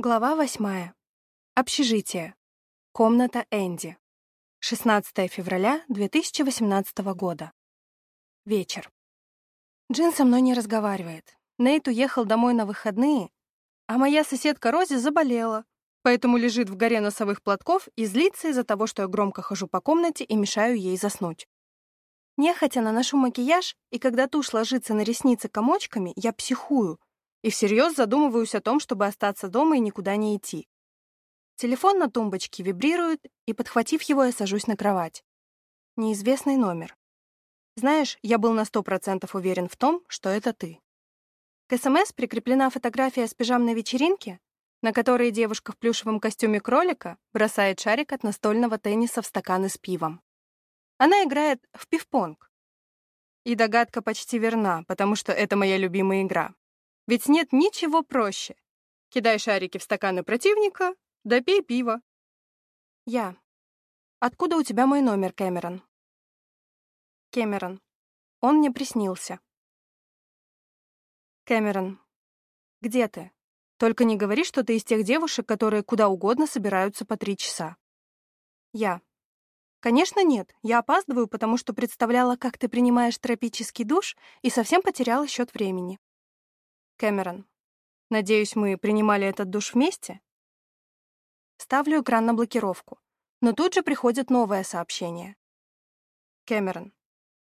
Глава восьмая. Общежитие. Комната Энди. 16 февраля 2018 года. Вечер. Джин со мной не разговаривает. Нейт уехал домой на выходные, а моя соседка Рози заболела, поэтому лежит в горе носовых платков и злится из-за того, что я громко хожу по комнате и мешаю ей заснуть. Нехотя наношу макияж, и когда тушь ложится на ресницы комочками, я психую — и всерьез задумываюсь о том, чтобы остаться дома и никуда не идти. Телефон на тумбочке вибрирует, и, подхватив его, я сажусь на кровать. Неизвестный номер. Знаешь, я был на сто процентов уверен в том, что это ты. К СМС прикреплена фотография с пижамной вечеринки, на которой девушка в плюшевом костюме кролика бросает шарик от настольного тенниса в стаканы с пивом. Она играет в пив-понг. И догадка почти верна, потому что это моя любимая игра. Ведь нет ничего проще. Кидай шарики в стаканы противника, да пей пиво. Я. Откуда у тебя мой номер, Кэмерон? Кэмерон. Он мне приснился. Кэмерон. Где ты? Только не говори, что ты из тех девушек, которые куда угодно собираются по три часа. Я. Конечно, нет. Я опаздываю, потому что представляла, как ты принимаешь тропический душ, и совсем потеряла счет времени. Кэмерон. Надеюсь, мы принимали этот душ вместе? Ставлю экран на блокировку, но тут же приходит новое сообщение. Кэмерон.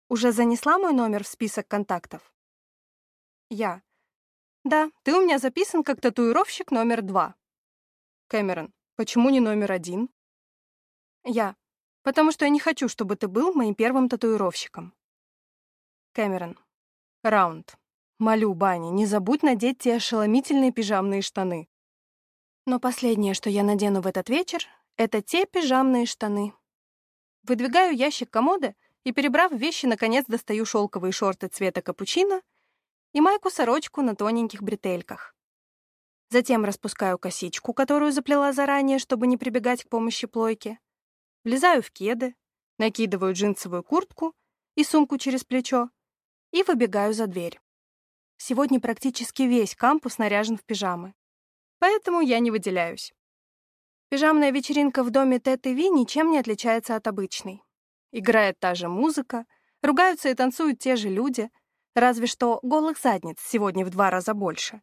Уже занесла мой номер в список контактов? Я. Да, ты у меня записан как татуировщик номер два. Кэмерон. Почему не номер один? Я. Потому что я не хочу, чтобы ты был моим первым татуировщиком. Кэмерон. Раунд. Молю, Банни, не забудь надеть те ошеломительные пижамные штаны. Но последнее, что я надену в этот вечер, это те пижамные штаны. Выдвигаю ящик комода и, перебрав вещи, наконец достаю шелковые шорты цвета капучино и майку-сорочку на тоненьких бретельках. Затем распускаю косичку, которую заплела заранее, чтобы не прибегать к помощи плойки. Влезаю в кеды, накидываю джинсовую куртку и сумку через плечо и выбегаю за дверь. Сегодня практически весь кампус наряжен в пижамы. Поэтому я не выделяюсь. Пижамная вечеринка в доме Тет и Ви ничем не отличается от обычной. Играет та же музыка, ругаются и танцуют те же люди, разве что голых задниц сегодня в два раза больше.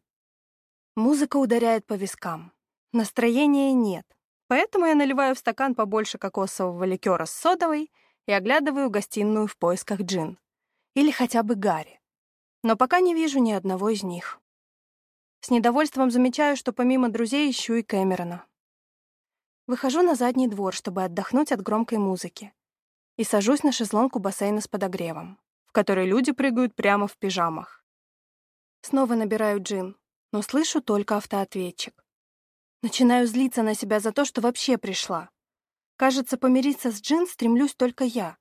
Музыка ударяет по вискам. Настроения нет, поэтому я наливаю в стакан побольше кокосового ликера с содовой и оглядываю гостиную в поисках джин. Или хотя бы Гарри но пока не вижу ни одного из них. С недовольством замечаю, что помимо друзей ищу и Кэмерона. Выхожу на задний двор, чтобы отдохнуть от громкой музыки, и сажусь на шезлонг у бассейна с подогревом, в который люди прыгают прямо в пижамах. Снова набираю джин, но слышу только автоответчик. Начинаю злиться на себя за то, что вообще пришла. Кажется, помириться с Джин стремлюсь только я,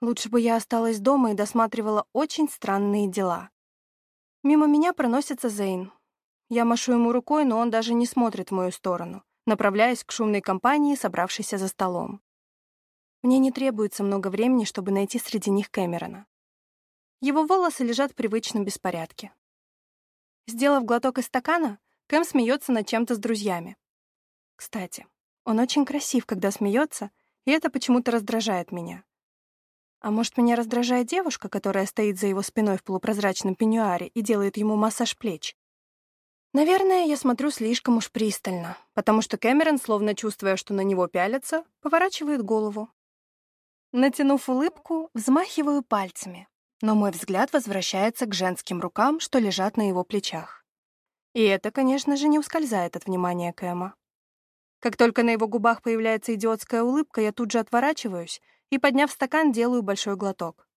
Лучше бы я осталась дома и досматривала очень странные дела. Мимо меня проносится Зейн. Я машу ему рукой, но он даже не смотрит в мою сторону, направляясь к шумной компании, собравшейся за столом. Мне не требуется много времени, чтобы найти среди них Кэмерона. Его волосы лежат в привычном беспорядке. Сделав глоток из стакана, Кэм смеется над чем-то с друзьями. Кстати, он очень красив, когда смеется, и это почему-то раздражает меня. А может, меня раздражает девушка, которая стоит за его спиной в полупрозрачном пеньюаре и делает ему массаж плеч? Наверное, я смотрю слишком уж пристально, потому что Кэмерон, словно чувствуя, что на него пялятся, поворачивает голову. Натянув улыбку, взмахиваю пальцами, но мой взгляд возвращается к женским рукам, что лежат на его плечах. И это, конечно же, не ускользает от внимания Кэма. Как только на его губах появляется идиотская улыбка, я тут же отворачиваюсь и, подняв стакан, делаю большой глоток.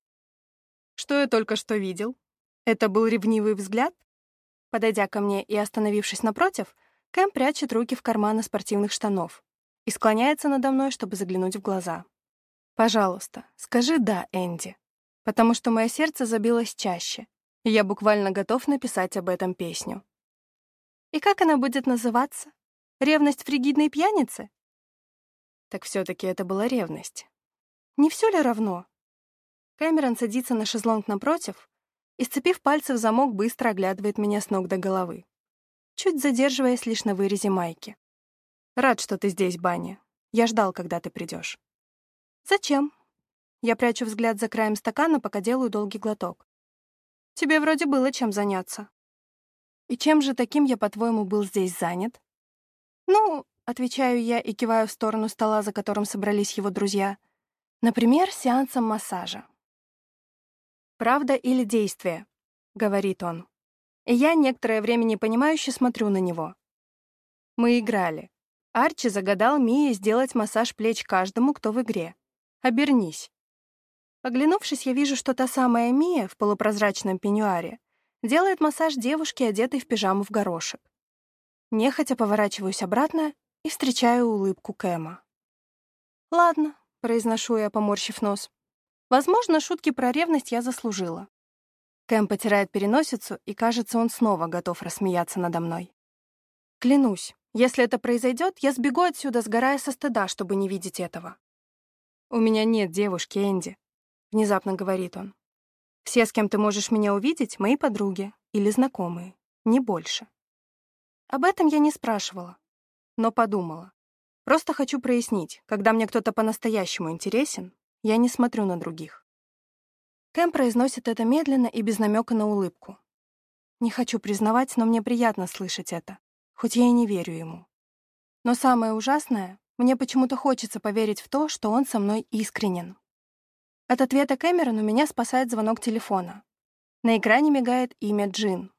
Что я только что видел? Это был ревнивый взгляд? Подойдя ко мне и остановившись напротив, Кэм прячет руки в карманы спортивных штанов и склоняется надо мной, чтобы заглянуть в глаза. «Пожалуйста, скажи «да», Энди», потому что мое сердце забилось чаще, и я буквально готов написать об этом песню. И как она будет называться? Ревность фригидной пьяницы? Так все-таки это была ревность. Не все ли равно? Кэмерон садится на шезлонг напротив и, сцепив пальцы в замок, быстро оглядывает меня с ног до головы. чуть задерживаясь лишь на вырезе майки. «Рад, что ты здесь, Банни. Я ждал, когда ты придешь. «Зачем?» Я прячу взгляд за краем стакана, пока делаю долгий глоток. «Тебе вроде было чем заняться». «И чем же таким я, по-твоему, был здесь занят?» «Ну, — отвечаю я и киваю в сторону стола, за которым собрались его друзья, — например, сеансом массажа». «Правда или действие?» — говорит он. И я некоторое время непонимающе смотрю на него. Мы играли. Арчи загадал Мии сделать массаж плеч каждому, кто в игре. Обернись. Оглянувшись, я вижу, что та самая Мия в полупрозрачном пеньюаре делает массаж девушке, одетой в пижаму в горошек. Нехотя поворачиваюсь обратно и встречаю улыбку Кэма. «Ладно», — произношу я, поморщив нос. Возможно, шутки про ревность я заслужила. Кэм потирает переносицу, и, кажется, он снова готов рассмеяться надо мной. Клянусь, если это произойдет, я сбегу отсюда, сгорая со стыда, чтобы не видеть этого. «У меня нет девушки, Энди», — внезапно говорит он. «Все, с кем ты можешь меня увидеть, мои подруги или знакомые, не больше». Об этом я не спрашивала, но подумала. Просто хочу прояснить, когда мне кто-то по-настоящему интересен, я не смотрю на других. Кэм произносит это медленно и без намека на улыбку. Не хочу признавать, но мне приятно слышать это, хоть я и не верю ему. Но самое ужасное, мне почему-то хочется поверить в то, что он со мной искренен. От ответа Кэмерона меня спасает звонок телефона. На экране мигает имя Джин.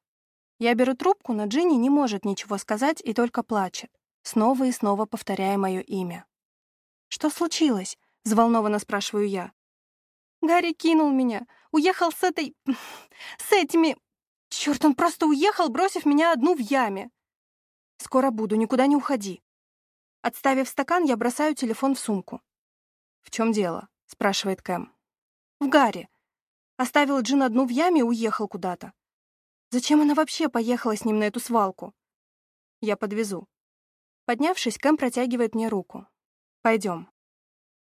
Я беру трубку, но Джинни не может ничего сказать и только плачет, снова и снова повторяя мое имя. «Что случилось?» — взволнованно спрашиваю я. «Гарри кинул меня. Уехал с этой... с этими... Черт, он просто уехал, бросив меня одну в яме. Скоро буду, никуда не уходи». Отставив стакан, я бросаю телефон в сумку. «В чем дело?» — спрашивает Кэм. «В Гарри. Оставил Джин одну в яме и уехал куда-то. Зачем она вообще поехала с ним на эту свалку? Я подвезу». Поднявшись, Кэм протягивает мне руку. Пойдем.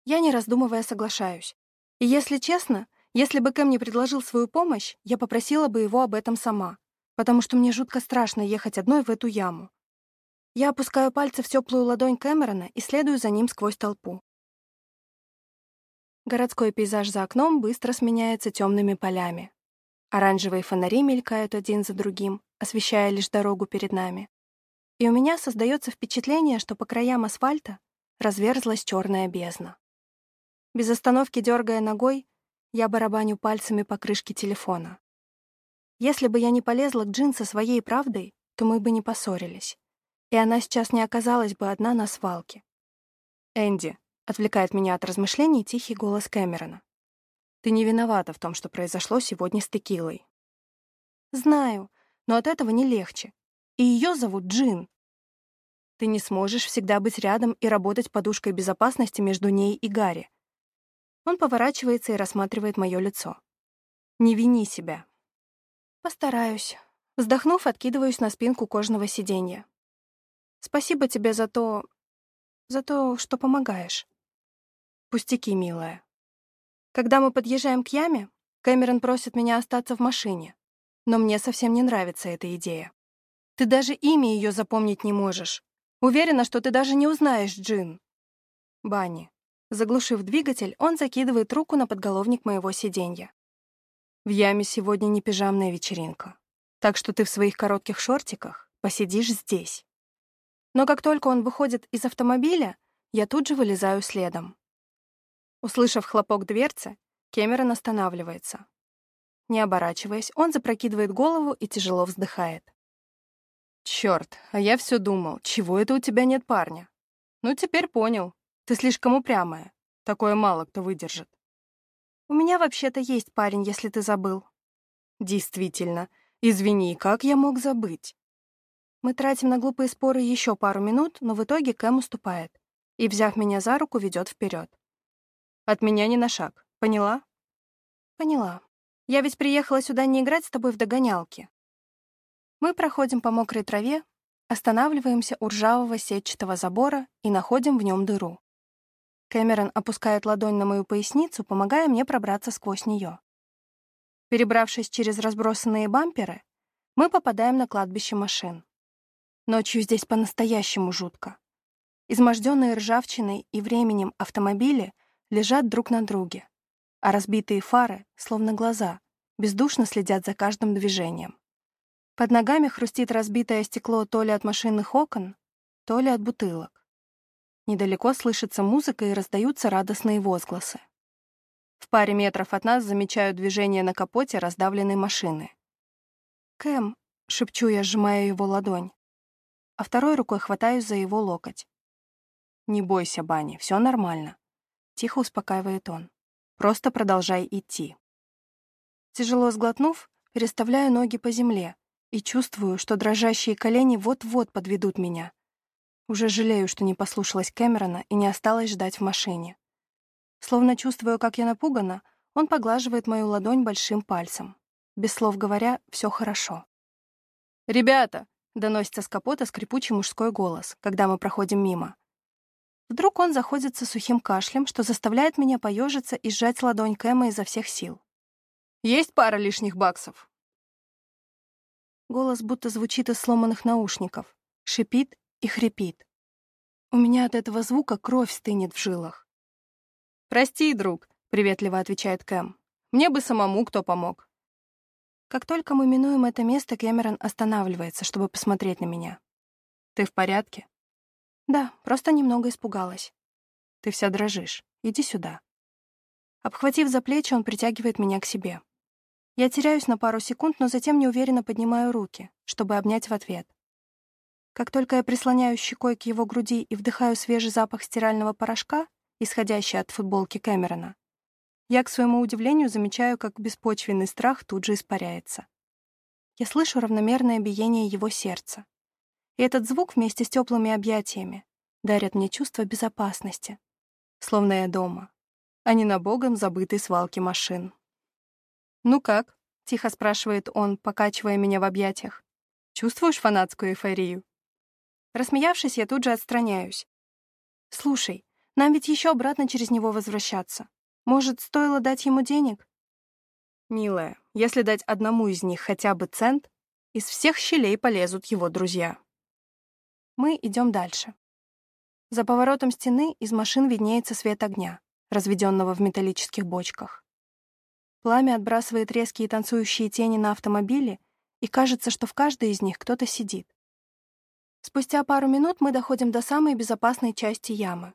Я, не раздумывая, соглашаюсь. И если честно, если бы Кэм не предложил свою помощь, я попросила бы его об этом сама, потому что мне жутко страшно ехать одной в эту яму. Я опускаю пальцы в теплую ладонь Кэмерона и следую за ним сквозь толпу. Городской пейзаж за окном быстро сменяется темными полями. Оранжевые фонари мелькают один за другим, освещая лишь дорогу перед нами. И у меня создается впечатление, что по краям асфальта разверзлась черная бездна. Без остановки дергая ногой, я барабаню пальцами по крышке телефона. Если бы я не полезла к Джин со своей правдой, то мы бы не поссорились. И она сейчас не оказалась бы одна на свалке. «Энди», — отвлекает меня от размышлений тихий голос Кэмерона. «Ты не виновата в том, что произошло сегодня с текилой». «Знаю, но от этого не легче. И ее зовут Джин. Ты не сможешь всегда быть рядом и работать подушкой безопасности между ней и Гарри. Он поворачивается и рассматривает мое лицо. «Не вини себя». «Постараюсь». Вздохнув, откидываюсь на спинку кожаного сиденья. «Спасибо тебе за то... за то, что помогаешь». «Пустяки, милая». Когда мы подъезжаем к яме, Кэмерон просит меня остаться в машине, но мне совсем не нравится эта идея. Ты даже имя ее запомнить не можешь. Уверена, что ты даже не узнаешь Джин. Банни. Заглушив двигатель, он закидывает руку на подголовник моего сиденья. В яме сегодня не пижамная вечеринка, так что ты в своих коротких шортиках посидишь здесь. Но как только он выходит из автомобиля, я тут же вылезаю следом. Услышав хлопок дверцы, Кэмерон останавливается. Не оборачиваясь, он запрокидывает голову и тяжело вздыхает. «Чёрт, а я все думал, чего это у тебя нет парня? Ну, теперь понял, ты слишком упрямая. Такое мало кто выдержит. У меня вообще-то есть парень, если ты забыл. Действительно. Извини, как я мог забыть? Мы тратим на глупые споры еще пару минут, но в итоге Кэм уступает и, взяв меня за руку, ведет вперед. От меня ни на шаг. Поняла? Поняла. Я ведь приехала сюда не играть с тобой в догонялки. Мы проходим по мокрой траве, останавливаемся у ржавого сетчатого забора и находим в нем дыру. Кэмерон опускает ладонь на мою поясницу, помогая мне пробраться сквозь нее. Перебравшись через разбросанные бамперы, мы попадаем на кладбище машин. Ночью здесь по-настоящему жутко. Изможденные ржавчиной и временем автомобили лежат друг на друге, а разбитые фары, словно глаза, бездушно следят за каждым движением. Под ногами хрустит разбитое стекло то ли от машинных окон, то ли от бутылок. Недалеко слышится музыка и раздаются радостные возгласы. В паре метров от нас замечаю движение на капоте раздавленной машины. «Кэм», — шепчу я, сжимая его ладонь, а второй рукой хватаюсь за его локоть. «Не бойся, Бани, все нормально», — тихо успокаивает он. «Просто продолжай идти». Тяжело сглотнув, переставляю ноги по земле и чувствую, что дрожащие колени вот-вот подведут меня. Уже жалею, что не послушалась Кэмерона и не осталась ждать в машине. Словно чувствуя, как я напугана, он поглаживает мою ладонь большим пальцем. Без слов говоря, все хорошо. «Ребята!» — доносится с капота скрипучий мужской голос, когда мы проходим мимо. Вдруг он заходится сухим кашлем, что заставляет меня поежиться и сжать ладонь Кэма изо всех сил. «Есть пара лишних баксов?» Голос будто звучит из сломанных наушников, шипит и хрипит. У меня от этого звука кровь стынет в жилах. «Прости, друг», — приветливо отвечает Кэм. «Мне бы самому кто помог». Как только мы минуем это место, Кэмерон останавливается, чтобы посмотреть на меня. «Ты в порядке?» Да, просто немного испугалась. Ты вся дрожишь. Иди сюда. Обхватив за плечи, он притягивает меня к себе. Я теряюсь на пару секунд, но затем неуверенно поднимаю руки, чтобы обнять в ответ. Как только я прислоняюсь щекой к его груди и вдыхаю свежий запах стирального порошка, исходящий от футболки Кэмерона, я, к своему удивлению, замечаю, как беспочвенный страх тут же испаряется. Я слышу равномерное биение его сердца, и этот звук вместе с теплыми объятиями дарит мне чувство безопасности, словно я дома, а не на богом забытой свалке машин. «Ну как?» — тихо спрашивает он, покачивая меня в объятиях. «Чувствуешь фанатскую эйфорию?» Рассмеявшись, я тут же отстраняюсь. «Слушай, нам ведь еще обратно через него возвращаться. Может, стоило дать ему денег?» «Милая, если дать одному из них хотя бы цент, из всех щелей полезут его друзья». Мы идем дальше. За поворотом стены из машин виднеется свет огня, разведенного в металлических бочках. Пламя отбрасывает резкие танцующие тени на автомобиле, и кажется, что в каждой из них кто-то сидит. Спустя пару минут мы доходим до самой безопасной части ямы.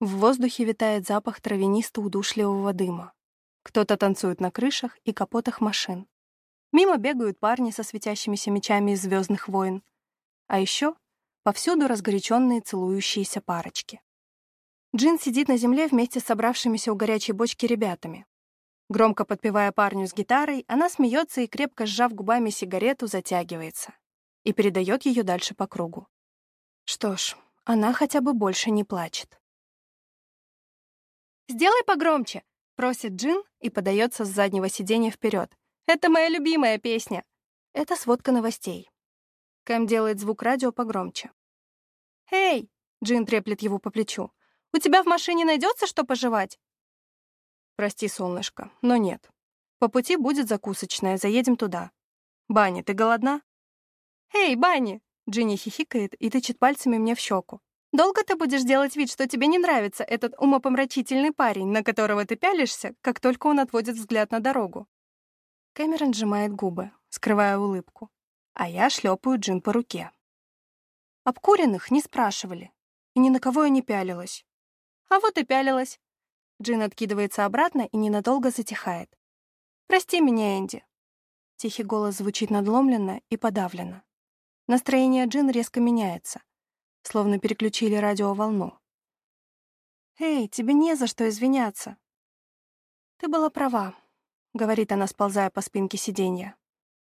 В воздухе витает запах травянисто-удушливого дыма. Кто-то танцует на крышах и капотах машин. Мимо бегают парни со светящимися мечами из «Звездных войн». А еще Повсюду разгоряченные целующиеся парочки. Джин сидит на земле вместе с собравшимися у горячей бочки ребятами. Громко подпевая парню с гитарой, она смеется и, крепко сжав губами сигарету, затягивается и передает ее дальше по кругу. Что ж, она хотя бы больше не плачет. «Сделай погромче!» — просит Джин и подается с заднего сиденья вперед. «Это моя любимая песня!» Это сводка новостей. Кэм делает звук радио погромче. «Эй!» — Джин треплет его по плечу. «У тебя в машине найдется что пожевать?» «Прости, солнышко, но нет. По пути будет закусочная, заедем туда. Банни, ты голодна?» «Эй, Банни!» — Джинни хихикает и тычет пальцами мне в щеку. «Долго ты будешь делать вид, что тебе не нравится этот умопомрачительный парень, на которого ты пялишься, как только он отводит взгляд на дорогу?» Кэмерон сжимает губы, скрывая улыбку а я шлепаю Джин по руке. Обкуренных не спрашивали, и ни на кого я не пялилась. А вот и пялилась. Джин откидывается обратно и ненадолго затихает. «Прости меня, Энди». Тихий голос звучит надломленно и подавленно. Настроение Джин резко меняется, словно переключили радиоволну. «Эй, тебе не за что извиняться». «Ты была права», — говорит она, сползая по спинке сиденья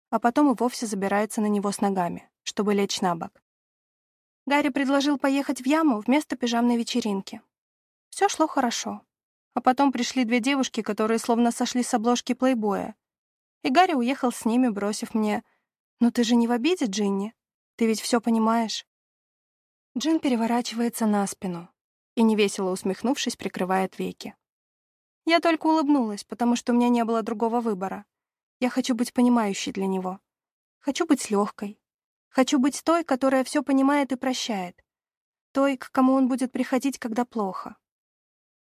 а потом и вовсе забирается на него с ногами, чтобы лечь на бок. Гарри предложил поехать в яму вместо пижамной вечеринки. Все шло хорошо. А потом пришли две девушки, которые словно сошли с обложки плейбоя. И Гарри уехал с ними, бросив мне «Ну ты же не в обиде, Джинни? Ты ведь все понимаешь?» Джин переворачивается на спину и, невесело усмехнувшись, прикрывает веки. Я только улыбнулась, потому что у меня не было другого выбора. Я хочу быть понимающей для него. Хочу быть легкой. Хочу быть той, которая все понимает и прощает. Той, к кому он будет приходить, когда плохо.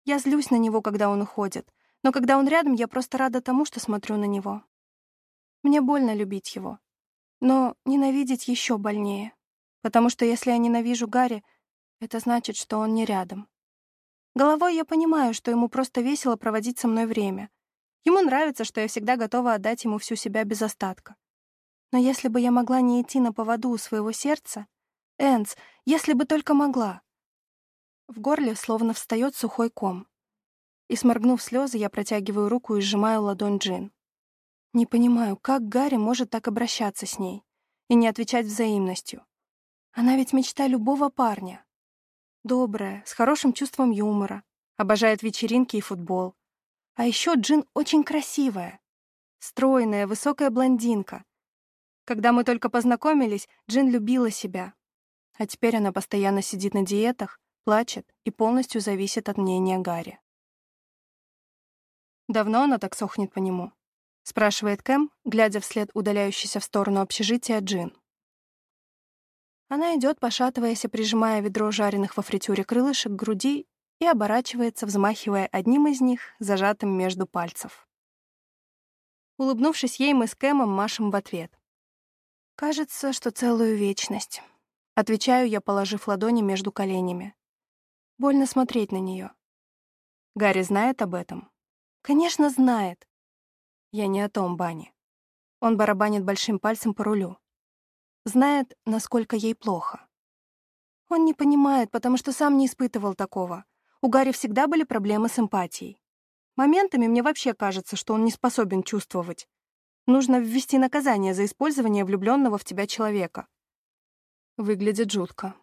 Я злюсь на него, когда он уходит, но когда он рядом, я просто рада тому, что смотрю на него. Мне больно любить его, но ненавидеть еще больнее, потому что если я ненавижу Гарри, это значит, что он не рядом. Головой я понимаю, что ему просто весело проводить со мной время. Ему нравится, что я всегда готова отдать ему всю себя без остатка. Но если бы я могла не идти на поводу у своего сердца... Энс, если бы только могла... В горле словно встает сухой ком. И, сморгнув слезы, я протягиваю руку и сжимаю ладонь Джин. Не понимаю, как Гарри может так обращаться с ней и не отвечать взаимностью. Она ведь мечта любого парня. Добрая, с хорошим чувством юмора, обожает вечеринки и футбол. А еще Джин очень красивая. Стройная, высокая блондинка. Когда мы только познакомились, Джин любила себя. А теперь она постоянно сидит на диетах, плачет и полностью зависит от мнения Гарри. Давно она так сохнет по нему? спрашивает Кэм, глядя вслед удаляющейся в сторону общежития Джин. Она идет, пошатываясь и прижимая ведро жареных во фритюре крылышек к груди и оборачивается, взмахивая одним из них, зажатым между пальцев. Улыбнувшись ей, мы с Кэмом машем в ответ. «Кажется, что целую вечность», — отвечаю я, положив ладони между коленями. Больно смотреть на нее. Гарри знает об этом? Конечно, знает. Я не о том, Бани. Он барабанит большим пальцем по рулю. Знает, насколько ей плохо. Он не понимает, потому что сам не испытывал такого. У Гарри всегда были проблемы с эмпатией. Моментами мне вообще кажется, что он не способен чувствовать. Нужно ввести наказание за использование влюбленного в тебя человека. Выглядит жутко.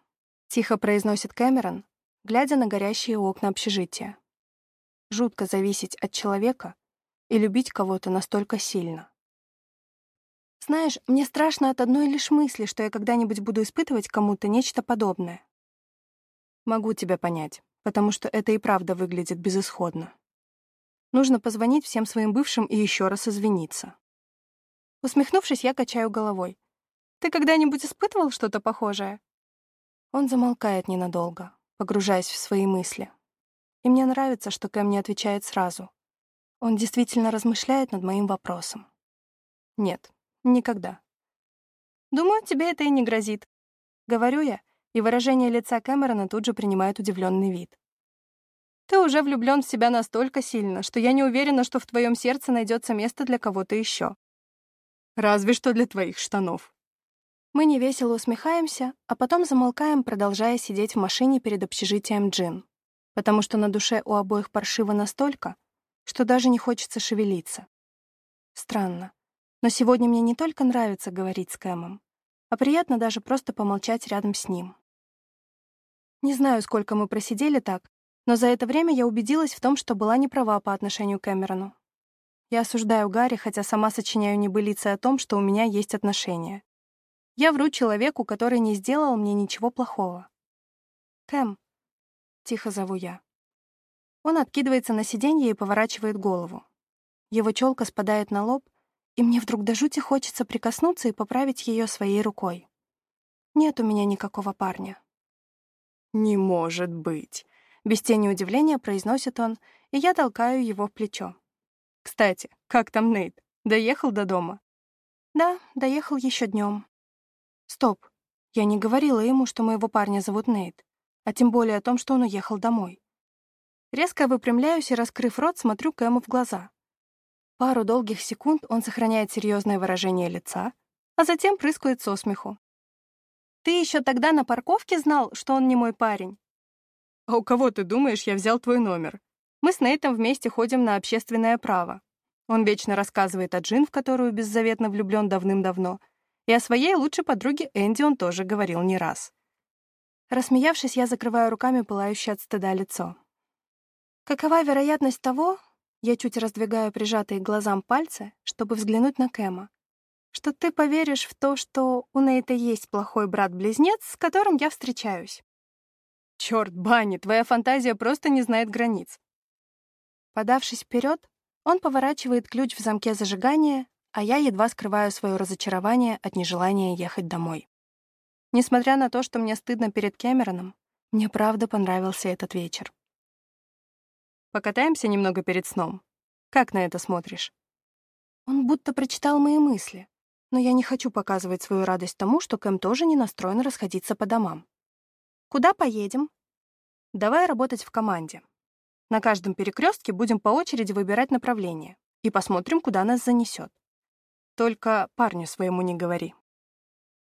Тихо произносит Кэмерон, глядя на горящие окна общежития. Жутко зависеть от человека и любить кого-то настолько сильно. Знаешь, мне страшно от одной лишь мысли, что я когда-нибудь буду испытывать кому-то нечто подобное. Могу тебя понять, потому что это и правда выглядит безысходно. Нужно позвонить всем своим бывшим и еще раз извиниться. Усмехнувшись, я качаю головой. Ты когда-нибудь испытывал что-то похожее? Он замолкает ненадолго, погружаясь в свои мысли. И мне нравится, что Кэм не отвечает сразу. Он действительно размышляет над моим вопросом. Нет, никогда. Думаю, тебе это и не грозит. Говорю я, и выражение лица Кэмерона тут же принимает удивленный вид. Ты уже влюблен в себя настолько сильно, что я не уверена, что в твоем сердце найдется место для кого-то еще. Разве что для твоих штанов. Мы невесело усмехаемся, а потом замолкаем, продолжая сидеть в машине перед общежитием Джин потому что на душе у обоих паршиво настолько, что даже не хочется шевелиться. Странно. Но сегодня мне не только нравится говорить с Кэмом, а приятно даже просто помолчать рядом с ним. Не знаю, сколько мы просидели так, но за это время я убедилась в том, что была не права по отношению к Кэмерону. Я осуждаю Гарри, хотя сама сочиняю небылицы о том, что у меня есть отношения. Я вру человеку, который не сделал мне ничего плохого. Кэм, Тихо зову я. Он откидывается на сиденье и поворачивает голову. Его челка спадает на лоб, и мне вдруг до жути хочется прикоснуться и поправить ее своей рукой. Нет у меня никакого парня. «Не может быть!» Без тени удивления произносит он, и я толкаю его в плечо. «Кстати, как там Нейт? Доехал до дома?» «Да, доехал еще днем. «Стоп, я не говорила ему, что моего парня зовут Нейт а тем более о том, что он уехал домой. Резко выпрямляюсь и, раскрыв рот, смотрю Кэму в глаза. Пару долгих секунд он сохраняет серьезное выражение лица, а затем прыскает со смеху. «Ты еще тогда на парковке знал, что он не мой парень?» «А у кого, ты думаешь, я взял твой номер? Мы с Нейтом вместе ходим на общественное право. Он вечно рассказывает о Джин, в которую беззаветно влюблен давным-давно, и о своей лучшей подруге Энди он тоже говорил не раз. Рассмеявшись, я закрываю руками пылающее от стыда лицо. Какова вероятность того, я чуть раздвигаю прижатые к глазам пальцы, чтобы взглянуть на Кэма, что ты поверишь в то, что у Нейта есть плохой брат-близнец, с которым я встречаюсь? Черт, Банни, твоя фантазия просто не знает границ. Подавшись вперед, он поворачивает ключ в замке зажигания, а я едва скрываю свое разочарование от нежелания ехать домой. Несмотря на то, что мне стыдно перед Кэмероном, мне правда понравился этот вечер. Покатаемся немного перед сном. Как на это смотришь? Он будто прочитал мои мысли, но я не хочу показывать свою радость тому, что Кэм тоже не настроен расходиться по домам. Куда поедем? Давай работать в команде. На каждом перекрестке будем по очереди выбирать направление и посмотрим, куда нас занесет. Только парню своему не говори.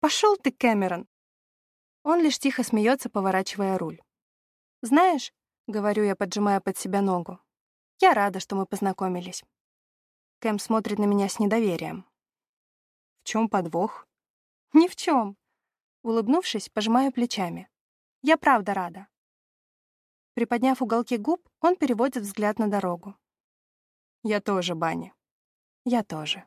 Пошел ты, Кэмерон. Он лишь тихо смеется, поворачивая руль. Знаешь, — говорю я, поджимая под себя ногу, — я рада, что мы познакомились. Кэм смотрит на меня с недоверием. В чем подвох? Ни в чем. Улыбнувшись, пожимаю плечами. Я правда рада. Приподняв уголки губ, он переводит взгляд на дорогу. Я тоже, Банни. Я тоже.